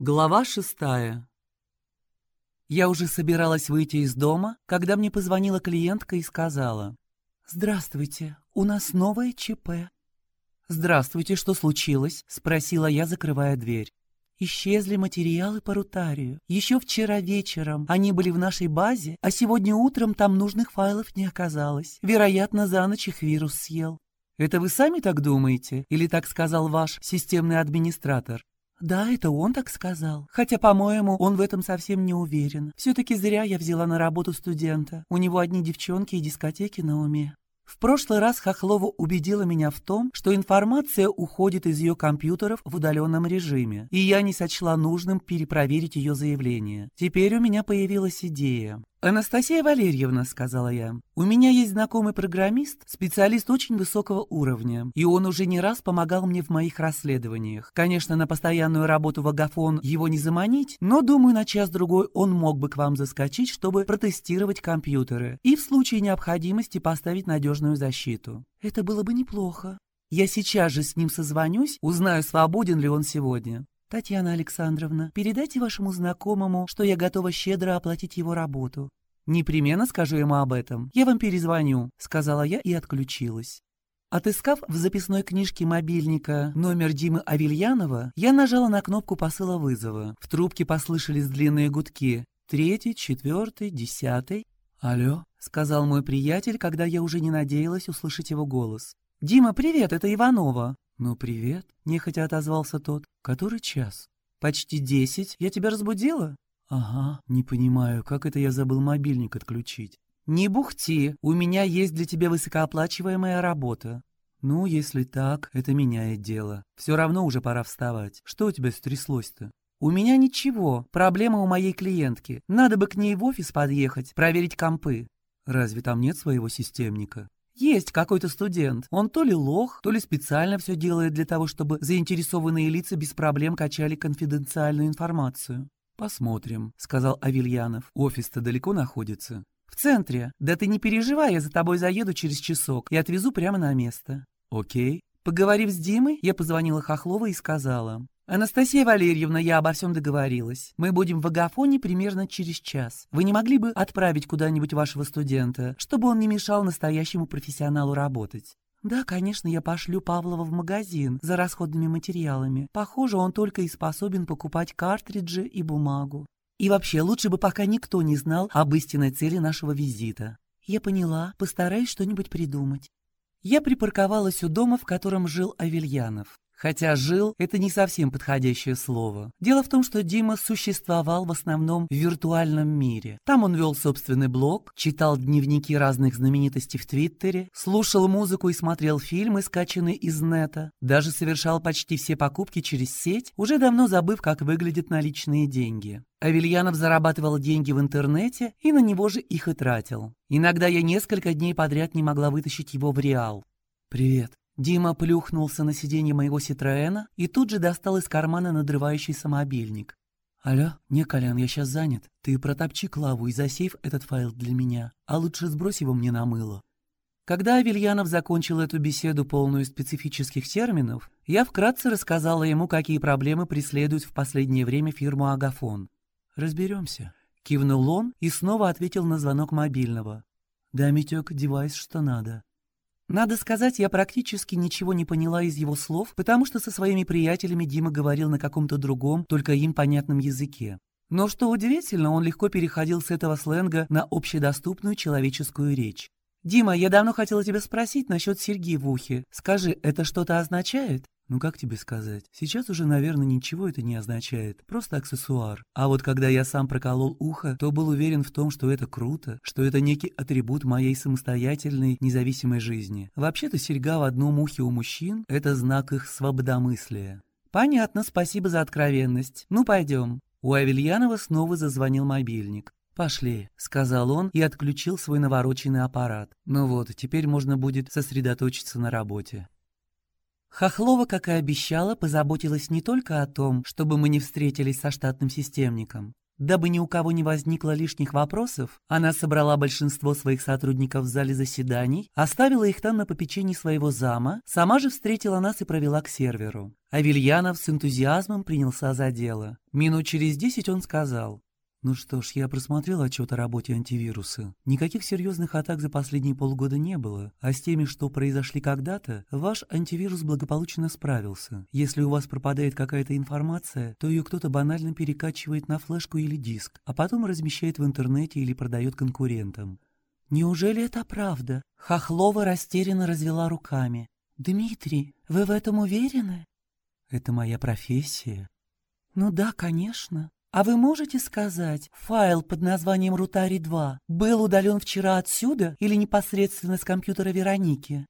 Глава шестая. Я уже собиралась выйти из дома, когда мне позвонила клиентка и сказала. «Здравствуйте, у нас новое ЧП». «Здравствуйте, что случилось?» — спросила я, закрывая дверь. Исчезли материалы по рутарию. Еще вчера вечером они были в нашей базе, а сегодня утром там нужных файлов не оказалось. Вероятно, за ночь их вирус съел. Это вы сами так думаете? Или так сказал ваш системный администратор? Да, это он так сказал. Хотя, по-моему, он в этом совсем не уверен. Все-таки зря я взяла на работу студента. У него одни девчонки и дискотеки на уме. В прошлый раз Хохлова убедила меня в том, что информация уходит из ее компьютеров в удаленном режиме, и я не сочла нужным перепроверить ее заявление. Теперь у меня появилась идея. «Анастасия Валерьевна», — сказала я, — «у меня есть знакомый программист, специалист очень высокого уровня, и он уже не раз помогал мне в моих расследованиях. Конечно, на постоянную работу в Агафон его не заманить, но, думаю, на час-другой он мог бы к вам заскочить, чтобы протестировать компьютеры и в случае необходимости поставить надежную защиту. Это было бы неплохо. Я сейчас же с ним созвонюсь, узнаю, свободен ли он сегодня. «Татьяна Александровна, передайте вашему знакомому, что я готова щедро оплатить его работу». «Непременно скажу ему об этом. Я вам перезвоню», — сказала я и отключилась. Отыскав в записной книжке мобильника номер Димы Авельянова, я нажала на кнопку посыла вызова. В трубке послышались длинные гудки. Третий, четвертый, десятый. «Алло», — сказал мой приятель, когда я уже не надеялась услышать его голос. «Дима, привет, это Иванова». «Ну, привет», — нехотя отозвался тот. «Который час?» «Почти десять. Я тебя разбудила?» «Ага, не понимаю, как это я забыл мобильник отключить?» «Не бухти, у меня есть для тебя высокооплачиваемая работа». «Ну, если так, это меняет дело. Все равно уже пора вставать. Что у тебя стряслось-то?» «У меня ничего. Проблема у моей клиентки. Надо бы к ней в офис подъехать, проверить компы». «Разве там нет своего системника?» Есть какой-то студент. Он то ли лох, то ли специально все делает для того, чтобы заинтересованные лица без проблем качали конфиденциальную информацию. «Посмотрим», — сказал Авельянов. «Офис-то далеко находится?» «В центре. Да ты не переживай, я за тобой заеду через часок и отвезу прямо на место». «Окей». Поговорив с Димой, я позвонила Хохлова и сказала. «Анастасия Валерьевна, я обо всем договорилась. Мы будем в Агафоне примерно через час. Вы не могли бы отправить куда-нибудь вашего студента, чтобы он не мешал настоящему профессионалу работать?» «Да, конечно, я пошлю Павлова в магазин за расходными материалами. Похоже, он только и способен покупать картриджи и бумагу. И вообще, лучше бы пока никто не знал об истинной цели нашего визита. Я поняла, постараюсь что-нибудь придумать». Я припарковалась у дома, в котором жил Авельянов. Хотя «жил» — это не совсем подходящее слово. Дело в том, что Дима существовал в основном в виртуальном мире. Там он вел собственный блог, читал дневники разных знаменитостей в Твиттере, слушал музыку и смотрел фильмы, скачанные из нета, даже совершал почти все покупки через сеть, уже давно забыв, как выглядят наличные деньги. Авельянов зарабатывал деньги в интернете и на него же их и тратил. Иногда я несколько дней подряд не могла вытащить его в реал. «Привет», Дима плюхнулся на сиденье моего Ситроэна и тут же достал из кармана надрывающийся мобильник. «Алло, не, Колян, я сейчас занят. Ты протопчи Клаву и засейв этот файл для меня, а лучше сбрось его мне на мыло». Когда Авельянов закончил эту беседу, полную специфических терминов, я вкратце рассказала ему, какие проблемы преследуют в последнее время фирму «Агафон». «Разберемся», — кивнул он и снова ответил на звонок мобильного. «Да, Митек, девайс что надо. Надо сказать, я практически ничего не поняла из его слов, потому что со своими приятелями Дима говорил на каком-то другом, только им понятном языке. Но что удивительно, он легко переходил с этого сленга на общедоступную человеческую речь. «Дима, я давно хотела тебя спросить насчет серьги в ухе. Скажи, это что-то означает?» «Ну как тебе сказать? Сейчас уже, наверное, ничего это не означает. Просто аксессуар. А вот когда я сам проколол ухо, то был уверен в том, что это круто, что это некий атрибут моей самостоятельной, независимой жизни. Вообще-то серьга в одном ухе у мужчин – это знак их свободомыслия». «Понятно, спасибо за откровенность. Ну, пойдем». У Авельянова снова зазвонил мобильник. «Пошли», — сказал он и отключил свой навороченный аппарат. «Ну вот, теперь можно будет сосредоточиться на работе». Хохлова, как и обещала, позаботилась не только о том, чтобы мы не встретились со штатным системником, Дабы ни у кого не возникло лишних вопросов, она собрала большинство своих сотрудников в зале заседаний, оставила их там на попечении своего зама, сама же встретила нас и провела к серверу. Авельянов с энтузиазмом принялся за дело. Минут через десять он сказал, ну что ж, я просмотрел отчет о работе антивируса. Никаких серьезных атак за последние полгода не было, а с теми, что произошли когда-то, ваш антивирус благополучно справился. Если у вас пропадает какая-то информация, то ее кто-то банально перекачивает на флешку или диск, а потом размещает в интернете или продает конкурентам. Неужели это правда? Хохлова растерянно развела руками. Дмитрий, вы в этом уверены? Это моя профессия. Ну да, конечно. «А вы можете сказать, файл под названием «Рутари-2» был удален вчера отсюда или непосредственно с компьютера Вероники?»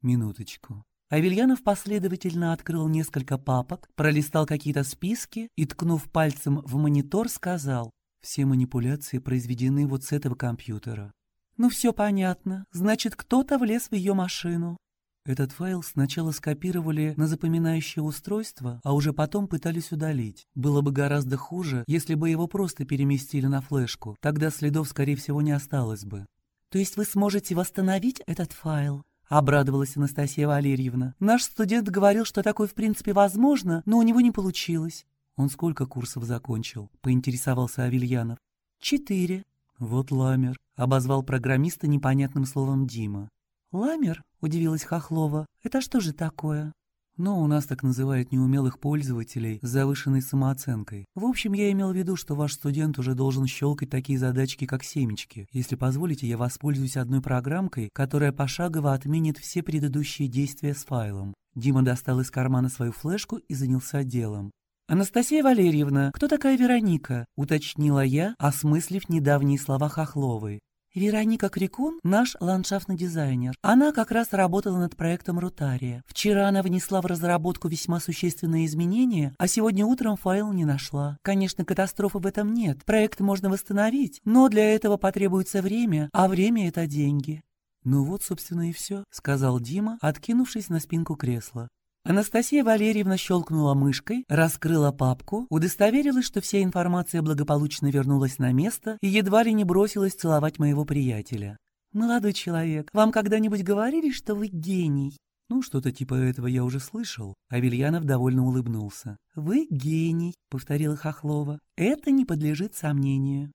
«Минуточку». Авельянов последовательно открыл несколько папок, пролистал какие-то списки и, ткнув пальцем в монитор, сказал, «Все манипуляции произведены вот с этого компьютера». «Ну все понятно. Значит, кто-то влез в ее машину. Этот файл сначала скопировали на запоминающее устройство, а уже потом пытались удалить. Было бы гораздо хуже, если бы его просто переместили на флешку, тогда следов, скорее всего, не осталось бы. «То есть вы сможете восстановить этот файл?» — обрадовалась Анастасия Валерьевна. «Наш студент говорил, что такое в принципе возможно, но у него не получилось». «Он сколько курсов закончил?» — поинтересовался Авельянов. «Четыре». «Вот ламер», — обозвал программиста непонятным словом Дима. «Ламер?» — удивилась Хохлова. «Это что же такое?» «Ну, у нас так называют неумелых пользователей с завышенной самооценкой. В общем, я имел в виду, что ваш студент уже должен щелкать такие задачки, как семечки. Если позволите, я воспользуюсь одной программкой, которая пошагово отменит все предыдущие действия с файлом». Дима достал из кармана свою флешку и занялся делом. «Анастасия Валерьевна, кто такая Вероника?» — уточнила я, осмыслив недавние слова Хохловой. Вероника Крикун – наш ландшафтный дизайнер. Она как раз работала над проектом «Рутария». Вчера она внесла в разработку весьма существенные изменения, а сегодня утром файл не нашла. Конечно, катастрофы в этом нет. Проект можно восстановить, но для этого потребуется время, а время – это деньги. «Ну вот, собственно, и все», — сказал Дима, откинувшись на спинку кресла. Анастасия Валерьевна щелкнула мышкой, раскрыла папку, удостоверилась, что вся информация благополучно вернулась на место и едва ли не бросилась целовать моего приятеля. «Молодой человек, вам когда-нибудь говорили, что вы гений?» «Ну, что-то типа этого я уже слышал». Авельянов довольно улыбнулся. «Вы гений», — повторила Хохлова. «Это не подлежит сомнению».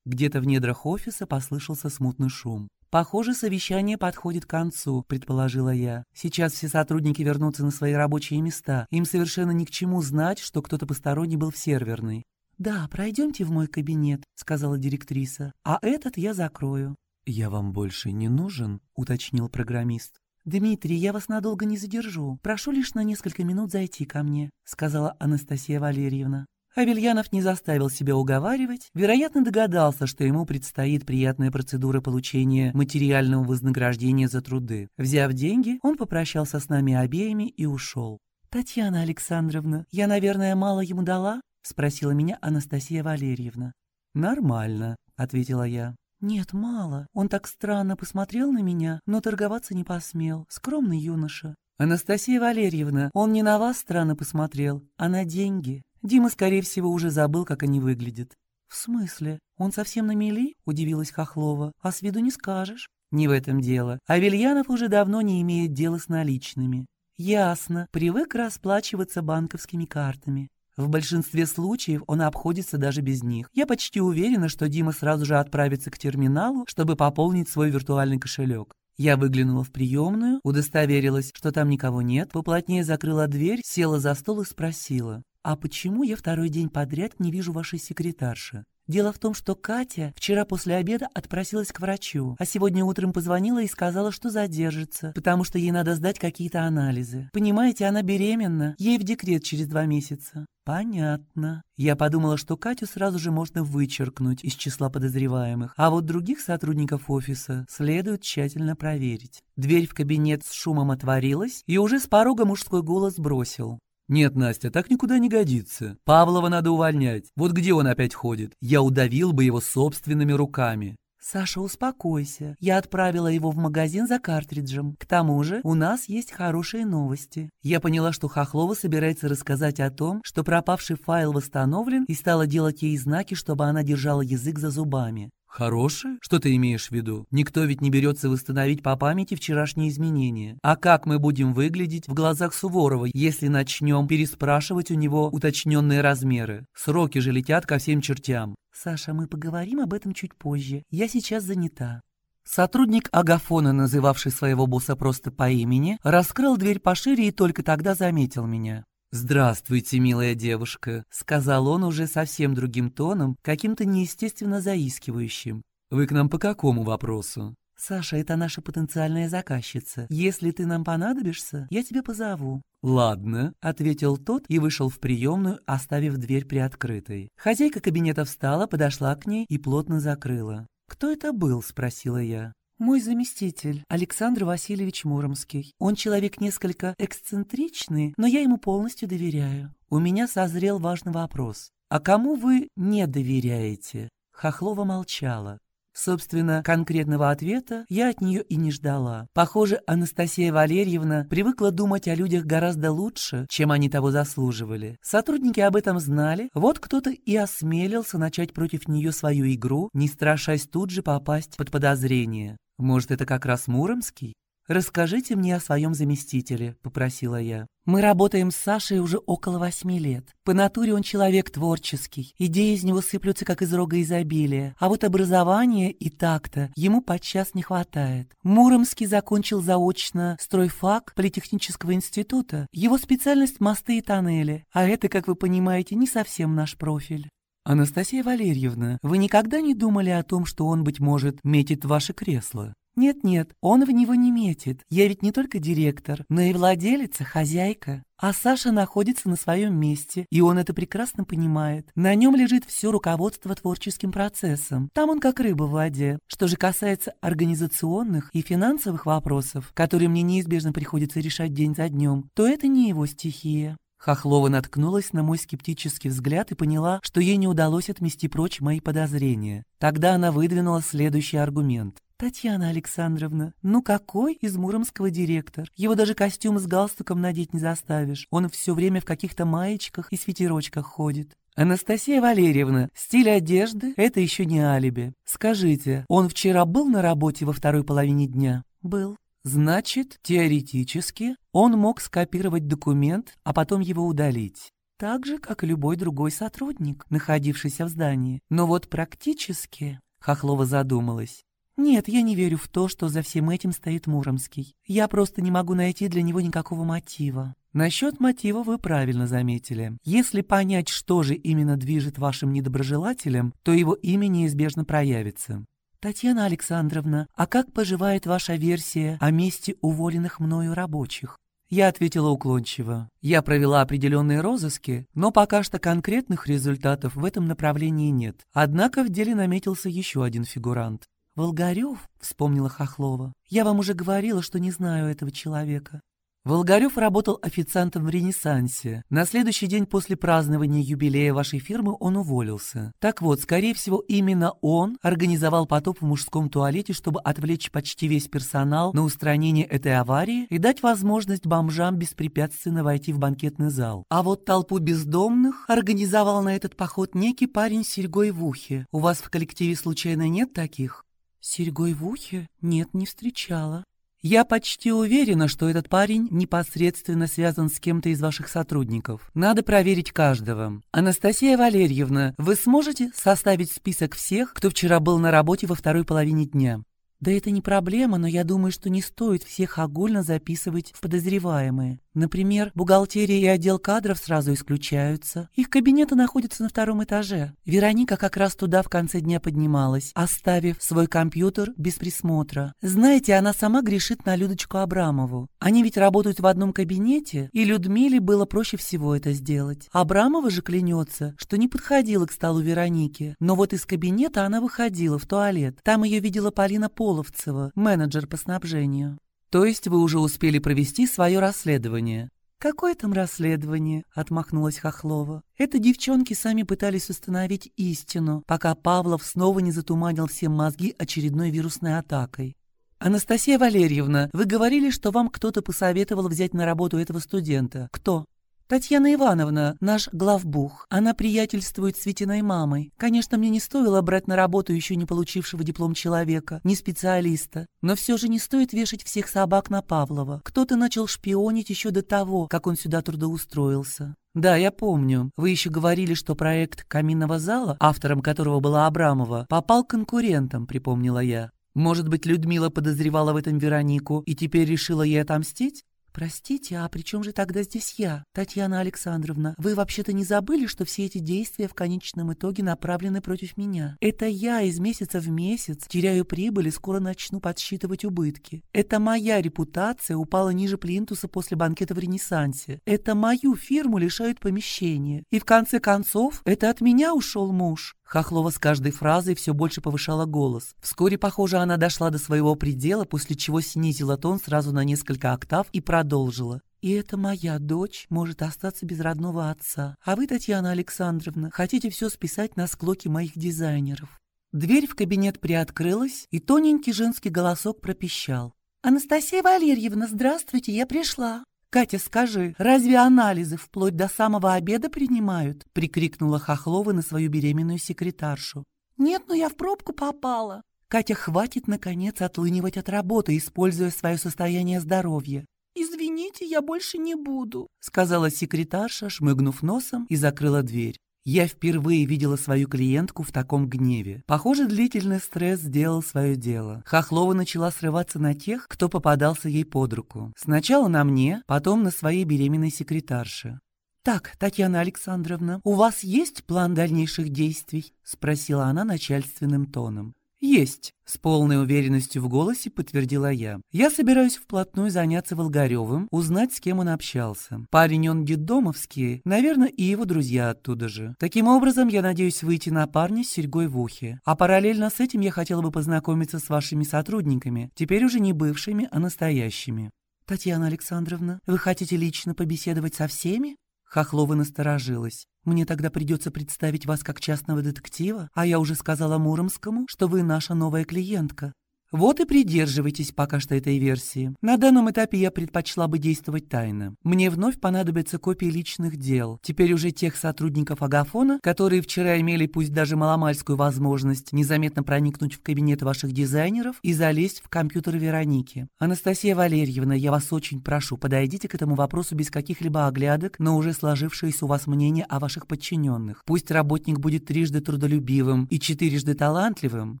Где-то в недрах офиса послышался смутный шум. «Похоже, совещание подходит к концу», — предположила я. «Сейчас все сотрудники вернутся на свои рабочие места. Им совершенно ни к чему знать, что кто-то посторонний был в серверной». «Да, пройдемте в мой кабинет», — сказала директриса. «А этот я закрою». «Я вам больше не нужен?» — уточнил программист. «Дмитрий, я вас надолго не задержу. Прошу лишь на несколько минут зайти ко мне», — сказала Анастасия Валерьевна. Авельянов не заставил себя уговаривать, вероятно, догадался, что ему предстоит приятная процедура получения материального вознаграждения за труды. Взяв деньги, он попрощался с нами обеими и ушел. «Татьяна Александровна, я, наверное, мало ему дала?» — спросила меня Анастасия Валерьевна. «Нормально», — ответила я. «Нет, мало. Он так странно посмотрел на меня, но торговаться не посмел. Скромный юноша». «Анастасия Валерьевна, он не на вас странно посмотрел, а на деньги. Дима, скорее всего, уже забыл, как они выглядят. «В смысле? Он совсем на мели?» — удивилась Хохлова. «А с виду не скажешь». «Не в этом дело. Авельянов уже давно не имеет дела с наличными». «Ясно. Привык расплачиваться банковскими картами. В большинстве случаев он обходится даже без них. Я почти уверена, что Дима сразу же отправится к терминалу, чтобы пополнить свой виртуальный кошелек. Я выглянула в приемную, удостоверилась, что там никого нет, поплотнее закрыла дверь, села за стол и спросила. «А почему я второй день подряд не вижу вашей секретарши?» Дело в том, что Катя вчера после обеда отпросилась к врачу, а сегодня утром позвонила и сказала, что задержится, потому что ей надо сдать какие-то анализы. Понимаете, она беременна, ей в декрет через два месяца. Понятно. Я подумала, что Катю сразу же можно вычеркнуть из числа подозреваемых, а вот других сотрудников офиса следует тщательно проверить. Дверь в кабинет с шумом отворилась, и уже с порога мужской голос бросил. «Нет, Настя, так никуда не годится. Павлова надо увольнять. Вот где он опять ходит? Я удавил бы его собственными руками». «Саша, успокойся. Я отправила его в магазин за картриджем. К тому же у нас есть хорошие новости». Я поняла, что Хохлова собирается рассказать о том, что пропавший файл восстановлен, и стала делать ей знаки, чтобы она держала язык за зубами. Хорошее? Что ты имеешь в виду? Никто ведь не берется восстановить по памяти вчерашние изменения. А как мы будем выглядеть в глазах Суворова, если начнем переспрашивать у него уточненные размеры? Сроки же летят ко всем чертям. Саша, мы поговорим об этом чуть позже. Я сейчас занята. Сотрудник Агафона, называвший своего босса просто по имени, раскрыл дверь пошире и только тогда заметил меня. «Здравствуйте, милая девушка», — сказал он уже совсем другим тоном, каким-то неестественно заискивающим. «Вы к нам по какому вопросу?» «Саша, это наша потенциальная заказчица. Если ты нам понадобишься, я тебя позову». «Ладно», — ответил тот и вышел в приемную, оставив дверь приоткрытой. Хозяйка кабинета встала, подошла к ней и плотно закрыла. «Кто это был?» — спросила я. Мой заместитель, Александр Васильевич Муромский. Он человек несколько эксцентричный, но я ему полностью доверяю. У меня созрел важный вопрос. А кому вы не доверяете? Хохлова молчала. Собственно, конкретного ответа я от нее и не ждала. Похоже, Анастасия Валерьевна привыкла думать о людях гораздо лучше, чем они того заслуживали. Сотрудники об этом знали, вот кто-то и осмелился начать против нее свою игру, не страшась тут же попасть под подозрение. Может, это как раз Муромский? «Расскажите мне о своем заместителе», — попросила я. «Мы работаем с Сашей уже около восьми лет. По натуре он человек творческий, идеи из него сыплются как из рога изобилия, а вот образования и такта ему подчас не хватает. Муромский закончил заочно стройфак Политехнического института. Его специальность — мосты и тоннели, а это, как вы понимаете, не совсем наш профиль». «Анастасия Валерьевна, вы никогда не думали о том, что он, быть может, метит ваше кресло?» «Нет-нет, он в него не метит. Я ведь не только директор, но и владелица, хозяйка. А Саша находится на своем месте, и он это прекрасно понимает. На нем лежит все руководство творческим процессом. Там он как рыба в воде. Что же касается организационных и финансовых вопросов, которые мне неизбежно приходится решать день за днем, то это не его стихия. Хохлова наткнулась на мой скептический взгляд и поняла, что ей не удалось отмести прочь мои подозрения. Тогда она выдвинула следующий аргумент. «Татьяна Александровна, ну какой из Муромского директор? Его даже костюм с галстуком надеть не заставишь. Он все время в каких-то маечках и свитерочках ходит». «Анастасия Валерьевна, стиль одежды — это еще не алиби. Скажите, он вчера был на работе во второй половине дня?» «Был». «Значит, теоретически он мог скопировать документ, а потом его удалить». Так же, как и любой другой сотрудник, находившийся в здании. Но вот практически... Хохлова задумалась. Нет, я не верю в то, что за всем этим стоит Муромский. Я просто не могу найти для него никакого мотива. Насчет мотива вы правильно заметили. Если понять, что же именно движет вашим недоброжелателем, то его имя неизбежно проявится. Татьяна Александровна, а как поживает ваша версия о месте уволенных мною рабочих? Я ответила уклончиво. Я провела определенные розыски, но пока что конкретных результатов в этом направлении нет. Однако в деле наметился еще один фигурант. «Волгарев?» — вспомнила Хохлова. «Я вам уже говорила, что не знаю этого человека. Волгарев работал официантом в «Ренессансе». На следующий день после празднования юбилея вашей фирмы он уволился. Так вот, скорее всего, именно он организовал потоп в мужском туалете, чтобы отвлечь почти весь персонал на устранение этой аварии и дать возможность бомжам беспрепятственно войти в банкетный зал. А вот толпу бездомных организовал на этот поход некий парень с серьгой в ухе. У вас в коллективе случайно нет таких? серьгой в ухе? Нет, не встречала. Я почти уверена, что этот парень непосредственно связан с кем-то из ваших сотрудников. Надо проверить каждого. Анастасия Валерьевна, вы сможете составить список всех, кто вчера был на работе во второй половине дня? Да это не проблема, но я думаю, что не стоит всех огульно записывать в подозреваемые. Например, бухгалтерия и отдел кадров сразу исключаются. Их кабинеты находятся на втором этаже. Вероника как раз туда в конце дня поднималась, оставив свой компьютер без присмотра. Знаете, она сама грешит на Людочку Абрамову. Они ведь работают в одном кабинете, и Людмиле было проще всего это сделать. Абрамова же клянется, что не подходила к столу Вероники. Но вот из кабинета она выходила в туалет. Там ее видела Полина Половцева, менеджер по снабжению. То есть вы уже успели провести свое расследование? «Какое там расследование?» — отмахнулась Хохлова. «Это девчонки сами пытались установить истину, пока Павлов снова не затуманил всем мозги очередной вирусной атакой. «Анастасия Валерьевна, вы говорили, что вам кто-то посоветовал взять на работу этого студента. Кто?» «Татьяна Ивановна, наш главбух. Она приятельствует с Витиной мамой. Конечно, мне не стоило брать на работу еще не получившего диплом человека, не специалиста. Но все же не стоит вешать всех собак на Павлова. Кто-то начал шпионить еще до того, как он сюда трудоустроился». «Да, я помню. Вы еще говорили, что проект каминного зала, автором которого была Абрамова, попал конкурентам», — припомнила я. «Может быть, Людмила подозревала в этом Веронику и теперь решила ей отомстить?» «Простите, а при чем же тогда здесь я, Татьяна Александровна? Вы вообще-то не забыли, что все эти действия в конечном итоге направлены против меня? Это я из месяца в месяц теряю прибыль и скоро начну подсчитывать убытки. Это моя репутация упала ниже плинтуса после банкета в Ренессансе. Это мою фирму лишают помещения. И в конце концов, это от меня ушел муж. Хохлова с каждой фразой все больше повышала голос. Вскоре, похоже, она дошла до своего предела, после чего снизила тон сразу на несколько октав и продолжила. «И это моя дочь может остаться без родного отца. А вы, Татьяна Александровна, хотите все списать на склоки моих дизайнеров». Дверь в кабинет приоткрылась, и тоненький женский голосок пропищал. «Анастасия Валерьевна, здравствуйте, я пришла». «Катя, скажи, разве анализы вплоть до самого обеда принимают?» — прикрикнула Хохлова на свою беременную секретаршу. «Нет, но я в пробку попала». «Катя, хватит, наконец, отлынивать от работы, используя свое состояние здоровья. «Извините, я больше не буду», — сказала секретарша, шмыгнув носом и закрыла дверь. Я впервые видела свою клиентку в таком гневе. Похоже, длительный стресс сделал свое дело. Хохлова начала срываться на тех, кто попадался ей под руку. Сначала на мне, потом на своей беременной секретарше. «Так, Татьяна Александровна, у вас есть план дальнейших действий?» — спросила она начальственным тоном. «Есть», — с полной уверенностью в голосе подтвердила я. «Я собираюсь вплотную заняться Волгаревым, узнать, с кем он общался. Парень он детдомовский, наверное, и его друзья оттуда же. Таким образом, я надеюсь выйти на парня с серьгой в ухе. А параллельно с этим я хотела бы познакомиться с вашими сотрудниками, теперь уже не бывшими, а настоящими». «Татьяна Александровна, вы хотите лично побеседовать со всеми?» Хохлова насторожилась. «Мне тогда придется представить вас как частного детектива, а я уже сказала Муромскому, что вы наша новая клиентка. Вот и придерживайтесь пока что этой версии. На данном этапе я предпочла бы действовать тайно. Мне вновь понадобятся копии личных дел. Теперь уже тех сотрудников Агафона, которые вчера имели пусть даже маломальскую возможность незаметно проникнуть в кабинет ваших дизайнеров и залезть в компьютер Вероники. Анастасия Валерьевна, я вас очень прошу, подойдите к этому вопросу без каких-либо оглядок, но уже сложившееся у вас мнение о ваших подчиненных. Пусть работник будет трижды трудолюбивым и четырежды талантливым,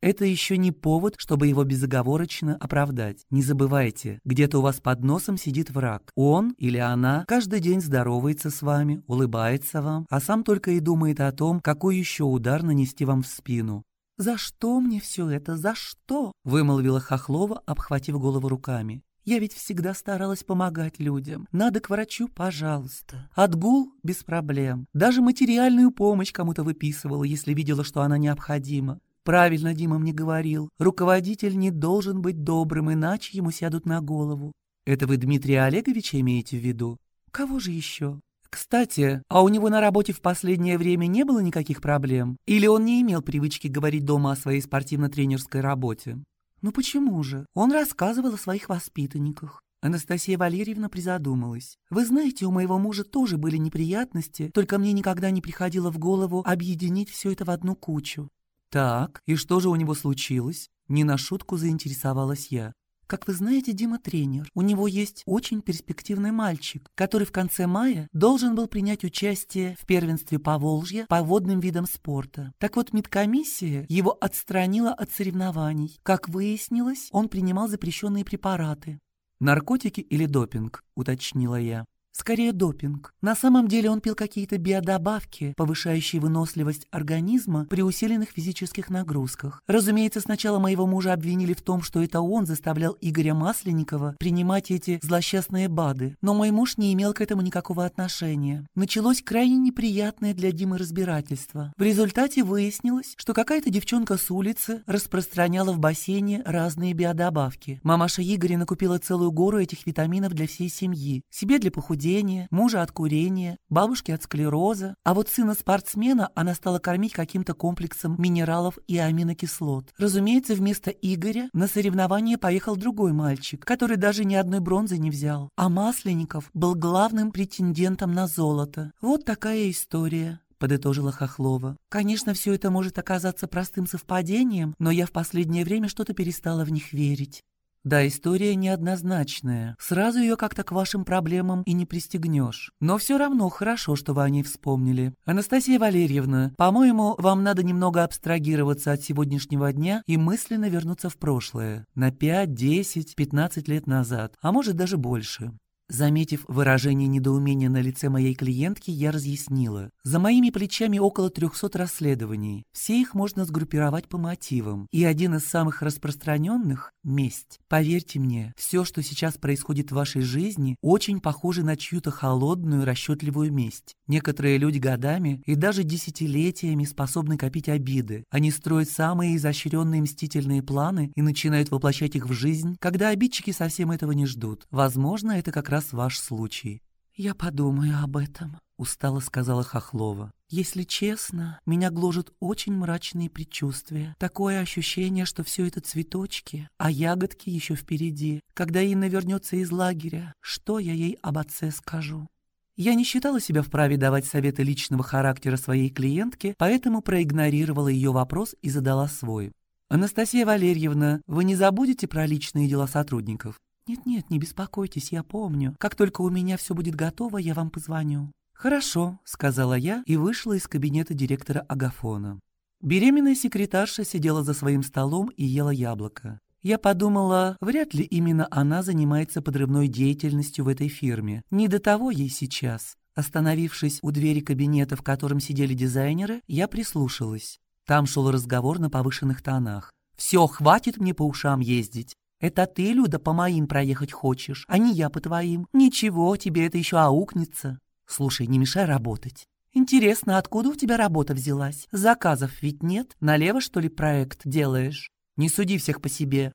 это еще не повод, чтобы его безоговорочно оправдать. Не забывайте, где-то у вас под носом сидит враг. Он или она каждый день здоровается с вами, улыбается вам, а сам только и думает о том, какой еще удар нанести вам в спину. «За что мне все это? За что?» — вымолвила Хохлова, обхватив голову руками. «Я ведь всегда старалась помогать людям. Надо к врачу, пожалуйста. Отгул — без проблем. Даже материальную помощь кому-то выписывала, если видела, что она необходима. Правильно Дима мне говорил, руководитель не должен быть добрым, иначе ему сядут на голову. Это вы Дмитрия Олеговича имеете в виду? Кого же еще? Кстати, а у него на работе в последнее время не было никаких проблем? Или он не имел привычки говорить дома о своей спортивно-тренерской работе? Ну почему же? Он рассказывал о своих воспитанниках. Анастасия Валерьевна призадумалась. «Вы знаете, у моего мужа тоже были неприятности, только мне никогда не приходило в голову объединить все это в одну кучу. «Так, и что же у него случилось?» Не на шутку заинтересовалась я. Как вы знаете, Дима тренер. У него есть очень перспективный мальчик, который в конце мая должен был принять участие в первенстве по Волжье по водным видам спорта. Так вот, медкомиссия его отстранила от соревнований. Как выяснилось, он принимал запрещенные препараты. «Наркотики или допинг?» — уточнила я. Скорее допинг. На самом деле он пил какие-то биодобавки, повышающие выносливость организма при усиленных физических нагрузках. Разумеется, сначала моего мужа обвинили в том, что это он заставлял Игоря Масленникова принимать эти злосчастные БАДы. Но мой муж не имел к этому никакого отношения. Началось крайне неприятное для Димы разбирательство. В результате выяснилось, что какая-то девчонка с улицы распространяла в бассейне разные биодобавки. Мамаша Игоря накупила целую гору этих витаминов для всей семьи. Себе для похудения поведения, мужа от курения, бабушки от склероза, а вот сына спортсмена она стала кормить каким-то комплексом минералов и аминокислот. Разумеется, вместо Игоря на соревнования поехал другой мальчик, который даже ни одной бронзы не взял. А Масленников был главным претендентом на золото. Вот такая история подытожила Хохлова. «Конечно, все это может оказаться простым совпадением, но я в последнее время что-то перестала в них верить. Да, история неоднозначная. Сразу ее как-то к вашим проблемам и не пристегнешь. Но все равно хорошо, что вы о ней вспомнили. Анастасия Валерьевна, по-моему, вам надо немного абстрагироваться от сегодняшнего дня и мысленно вернуться в прошлое. На 5, 10, 15 лет назад, а может даже больше. Заметив выражение недоумения на лице моей клиентки, я разъяснила. За моими плечами около 300 расследований. Все их можно сгруппировать по мотивам. И один из самых распространенных – месть. Поверьте мне, все, что сейчас происходит в вашей жизни, очень похоже на чью-то холодную, расчетливую месть. Некоторые люди годами и даже десятилетиями способны копить обиды. Они строят самые изощренные мстительные планы и начинают воплощать их в жизнь, когда обидчики совсем этого не ждут. Возможно, это как раз ваш случай. «Я подумаю об этом», — устало сказала Хохлова. «Если честно, меня гложет очень мрачные предчувствия. Такое ощущение, что все это цветочки, а ягодки еще впереди. Когда Инна вернется из лагеря, что я ей об отце скажу?» Я не считала себя вправе давать советы личного характера своей клиентке, поэтому проигнорировала ее вопрос и задала свой. «Анастасия Валерьевна, вы не забудете про личные дела сотрудников?» «Нет-нет, не беспокойтесь, я помню. Как только у меня все будет готово, я вам позвоню». «Хорошо», — сказала я и вышла из кабинета директора Агафона. Беременная секретарша сидела за своим столом и ела яблоко. Я подумала, вряд ли именно она занимается подрывной деятельностью в этой фирме. Не до того ей сейчас. Остановившись у двери кабинета, в котором сидели дизайнеры, я прислушалась. Там шел разговор на повышенных тонах. «Все, хватит мне по ушам ездить. Это ты, Люда, по моим проехать хочешь, а не я по твоим. Ничего, тебе это еще аукнется. Слушай, не мешай работать. Интересно, откуда у тебя работа взялась? Заказов ведь нет? Налево, что ли, проект делаешь? Не суди всех по себе.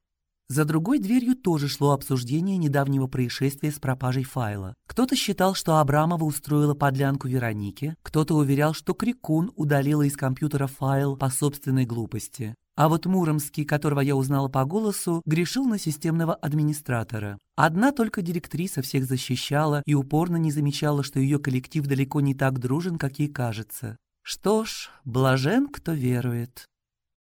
За другой дверью тоже шло обсуждение недавнего происшествия с пропажей файла. Кто-то считал, что Абрамова устроила подлянку Веронике, кто-то уверял, что Крикун удалила из компьютера файл по собственной глупости. А вот Муромский, которого я узнала по голосу, грешил на системного администратора. Одна только директриса всех защищала и упорно не замечала, что ее коллектив далеко не так дружен, как ей кажется. Что ж, блажен, кто верует.